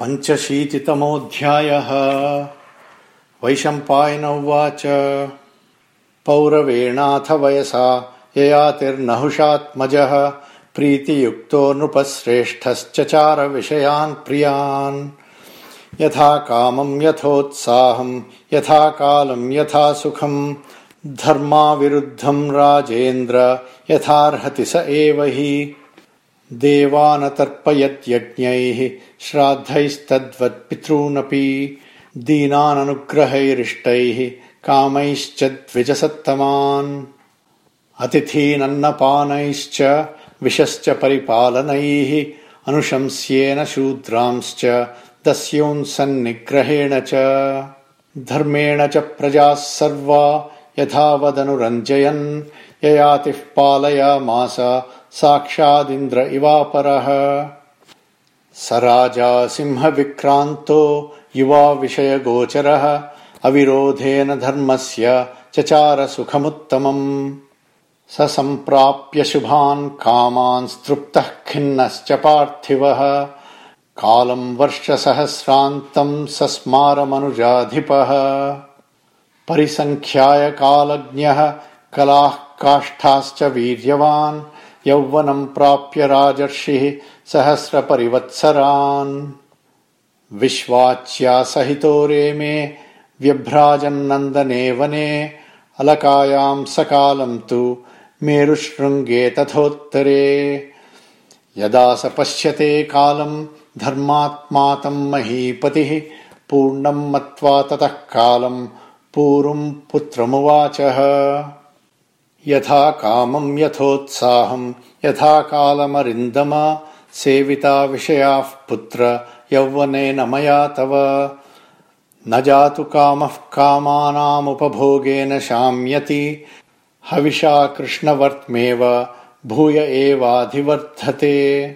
पञ्चशीतितमोऽध्यायः। वैशम्पायन उवाच पौरवेणाथ वयसा ययातिर्नहुषात्मजः प्रीतियुक्तो नृपश्रेष्ठश्चचार विषयान् प्रियान्। यथा कामम् यथोत्साहम् यथा कालम् यथा सुखम् धर्माविरुद्धम् राजेन्द्र यथार्हति स एव हि देवानतर्पयत्यज्ञैः श्राद्धैस्तद्वत्पितॄनपि दीनाननुग्रहैरिष्टैः कामैश्च द्विजसत्तमान् अतिथीनन्नपानैश्च विशश्च परिपालनैः अनुशंस्येन शूद्रांश्च दस्योन्सन्निग्रहेण च। धर्मेण च प्रजाः सर्वा यथावदनुरञ्जयन् ययातिः पालयामास साक्षादिन्द्र इवापरः। स राजा सिंहविक्रान्तो युवा विषयगोचरः अविरोधेन धर्मस्य चचार सुखमुत्तमम् स सम्प्राप्य शुभान् कामांस्तृप्तः खिन्नश्च पार्थिवः। कालम् वर्षसहस्रान्तम् सस्मारमनुजाधिपः। परिसङ्ख्याय कालज्ञः कलाः काष्ठाश्च वीर्यवान् यौवनम् प्राप्य राजर्षिः सहस्रपरिवत्सरान्। विश्वाच्या सहितो रेमे व्यभ्राजन्नन्दने वने अलकायाम् सकालम् तु मेरुशृङ्गे तथोत्तरे। यदा स पश्यते कालम् धर्मात्मातम् महीपतिः पूर्णम् मत्वा ततः कालम् पूरुम् पुत्रमुवाचः यथा कामम् यथोत्साहम् यथा कालमरिन्दम सेविता विषयाः पुत्र यौवनेन मया तव। न जातु कामः कामानामुपभोगेन शाम्यति। हविषा कृष्णवर्त्मेव भूय एवाधिवर्धते।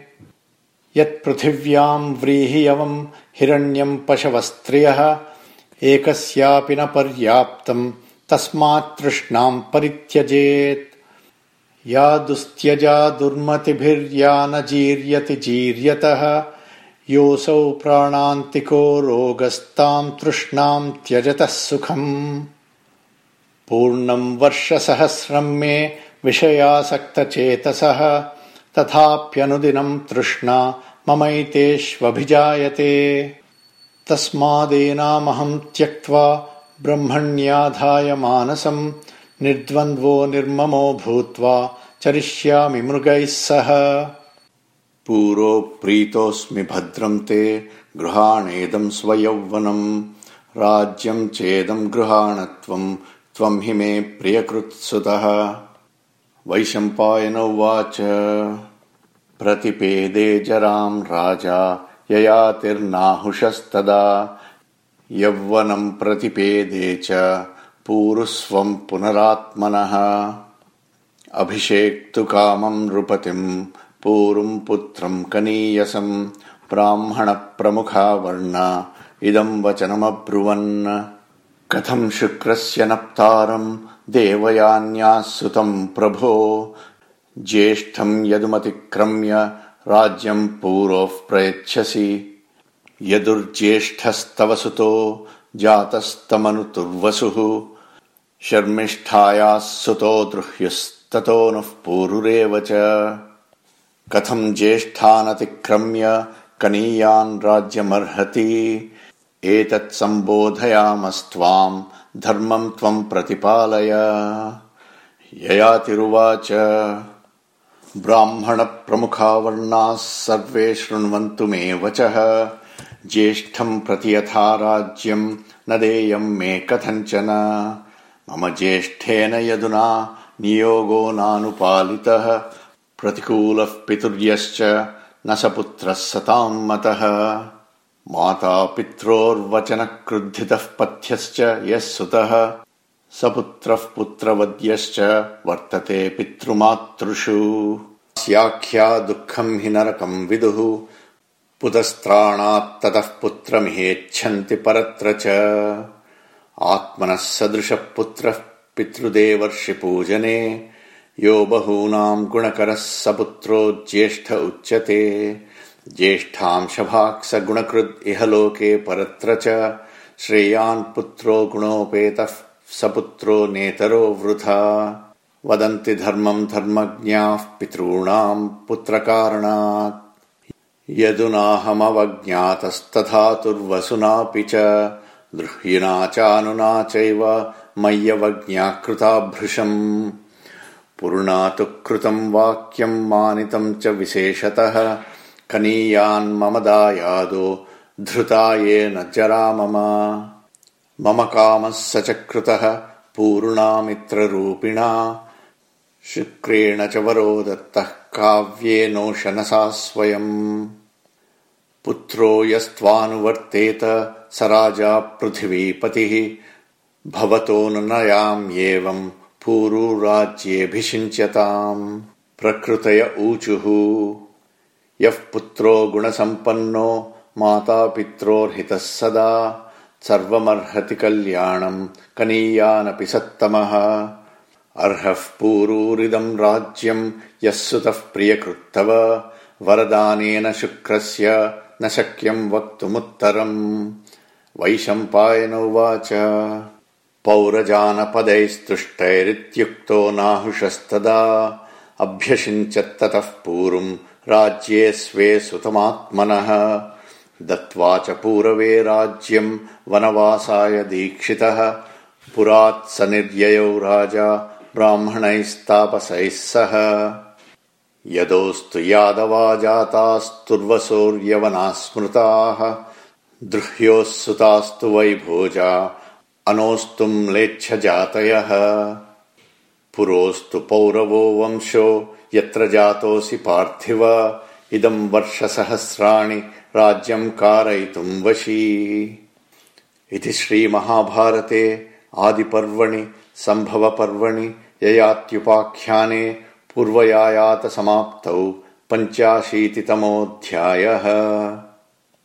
यत्पृथिव्याम् व्रीहियवम् हिरण्यम् पशवस्त्रियः एकस्यापि न पर्याप्तम् तस्मात् तृष्णाम् परित्यजेत्। या दुस्त्यजा दुर्मतिभिर्या न जीर्यति जीर्यतः योऽसौ प्राणान्तिको रोगस्ताम् तृष्णाम् त्यजतः सुखम्। पूर्णम् वर्षसहस्रम् मे विषयासक्तचेतसः तथाप्यनुदिनम् तृष्णा ममैतेष्वभिजायते। तस्मादेनामहम् त्यक्त्वा ब्रह्मण्याधाय मानसम् निर्द्वन्द्वो निर्ममो भूत्वा चरिष्यामि मृगैः सह। पूरो प्रीतोऽस्मि भद्रम् ते गृहाणेदम् स्वयौवनम् राज्यम् चेदम् गृहाणत्वम् त्वम् हि मे प्रियकृत्सुतः। वैशम्पायन उवाच प्रतिपेदे जराम् राजा ययातिर्नाहुषस्तदा यौवनम् प्रतिपेदे च पूरुस्वम् पुनरात्मनः। अभिषेक्तु कामम् नृपतिम् पूरुम् पुत्रम् कनीयसम् ब्राह्मणप्रमुखा वर्णा इदम् वचनमब्रुवन्। कथम् शुक्रस्य नप्तारम् देवयान्याः सुतम् प्रभो। ज्येष्ठम् यदुमतिक्रम्य राज्यम् पूरोः प्रयच्छसि यदुर्ज्येष्ठस्तव सुतो जातस्तमनुतुर्वसुः शर्मिष्ठायाः सुतो द्रुह्युस्ततो नः पूरुरेव च। कथम् ज्येष्ठानतिक्रम्य कनीयान् राज्यमर्हति एतत् सम्बोधयामस्त्वाम् धर्मम् त्वम् प्रतिपालय। ययातिरुवाच ब्राह्मणप्रमुखा वर्णाः सर्वे शृण्वन्तु मे वचः ज्येष्ठम् प्रति यथा राज्यम् न देयम् मे कथञ्चन मम ज्येष्ठेन यदुना नियोगो नानुपालितः। प्रतिकूलः पितुर्यश्च न स पुत्रः सताम् मतः माता। पित्रोर्वचनः क्रुद्धितः पथ्यश्च यः सुतः। स पुत्रः पुत्रवद्यश्च वर्तते पितृमातृषु। स्याख्या दुःखम् हि नरकम् विदुः पुतस्त्राणात्ततः पुत्रमिहेच्छन्ति परत्र च। आत्मनः सदृशः पुत्रः पितृदेवर्षिपूजने। यो बहूनाम् गुणकरः स पुत्रो ज्येष्ठ उच्यते। ज्येष्ठांशभाक् गुणकृद् इह लोके परत्र च। श्रेयान् पुत्रो गुणोपेतः स पुत्रो नेतरो वृथा। वदन्ति धर्मम् धर्मज्ञाः पितॄणाम् पुत्रकारणात् यदुनाहमवज्ञातस्तथा तुर्वसुनापि च दृह्यिना चानुना चैव मय्यवज्ञाकृता भृशम् पुरुणातु कृतम् वाक्यम् मानितम् च विशेषतः कनीयान्मम दायादो धृता येन जरा मम। मम कामः स च कृतः पूर्णामित्ररूपिणा। शुक्रेण च वरो दत्तः काव्येनोशनसा स्वयम् पुत्रो यस्त्वानुवर्तेत स राजा पृथिवीपतिः। भवतो नयाम्येवम् पूरुराज्येऽभिषिञ्च्यताम्। प्रकृतय ऊचुः। यः पुत्रो गुणसम्पन्नो मातापित्रोर्हितः सदा। सर्वमर्हति कल्याणम् कनीयानपि सत्तमः। अर्हः पूरूरिदम् राज्यम् यः सुतः प्रियकृत्तव। वरदानेन शुक्रस्य न शक्यम् वक्तुमुत्तरम्। वैशम्पायन उवाच पौरजानपदैस्तुष्टैरित्युक्तो नाहुषस्तदा। अभ्यषिञ्चत्ततः पूर्वम् राज्ये स्वे सुतमात्मनः। दत्त्वा च पूरवे राज्यम् वनवासाय दीक्षितः। पुरात् स निर्ययौ राजा ब्राह्मणैस्तापसैः सह यदोऽस्तु यादवा जातास्तुर्वसोऽर्यवनाः स्मृताः सुतास्तु वै भोजा अनोऽस्तु म्लेच्छजातयः पुरोऽस्तु पौरवो वंशो यत्र जातोऽसि पार्थिव इदम् वर्षसहस्राणि राज्यम् कारयितुम् वशी। इति श्रीमहाभारते आदिपर्वणि सम्भवपर्वणि ययात्युपाख्याने पूर्वयायातसमाप्तौ पञ्चाशीतितमोऽध्यायः